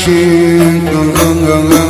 Shri Ganga Ganga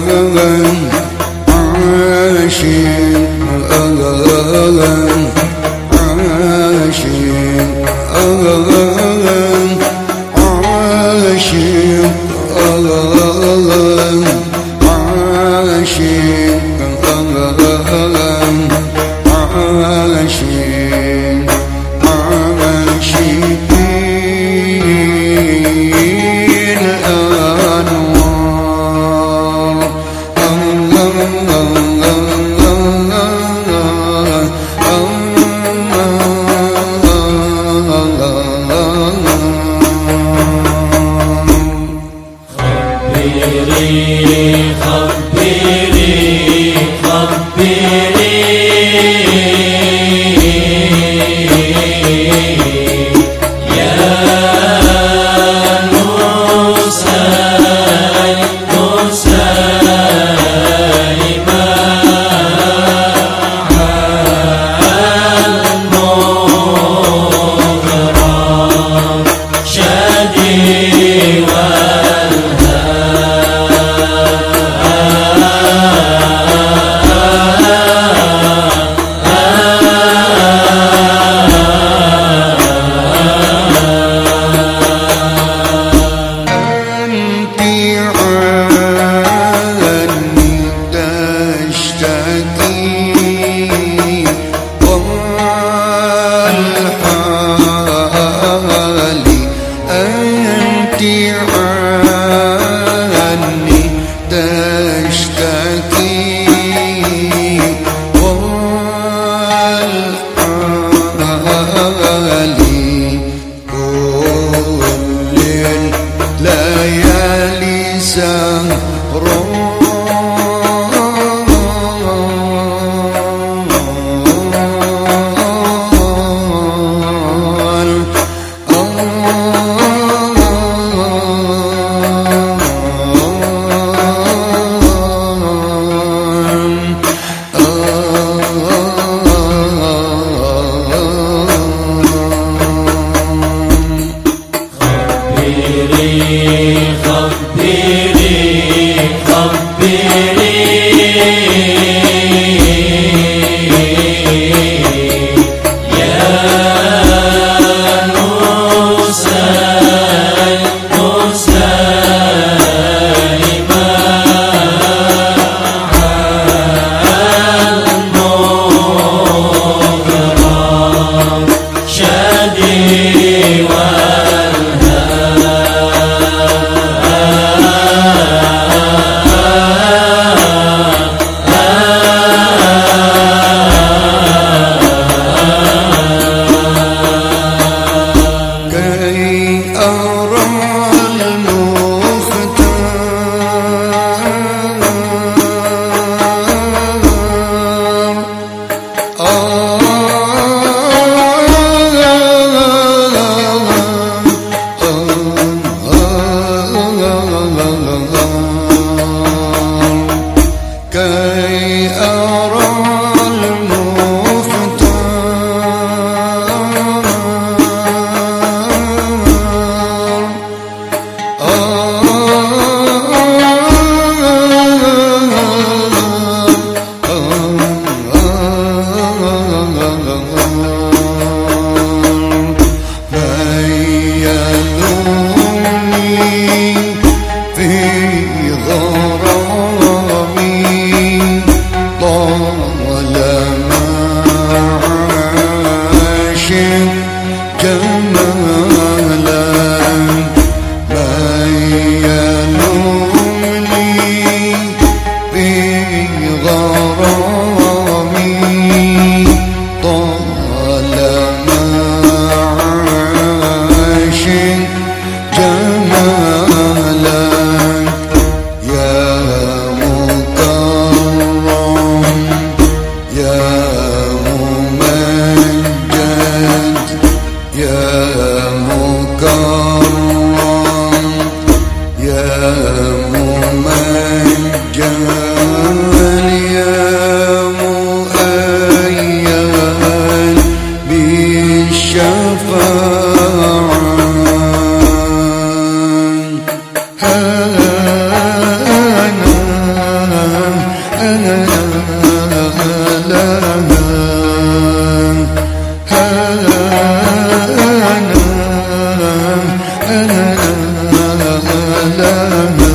لا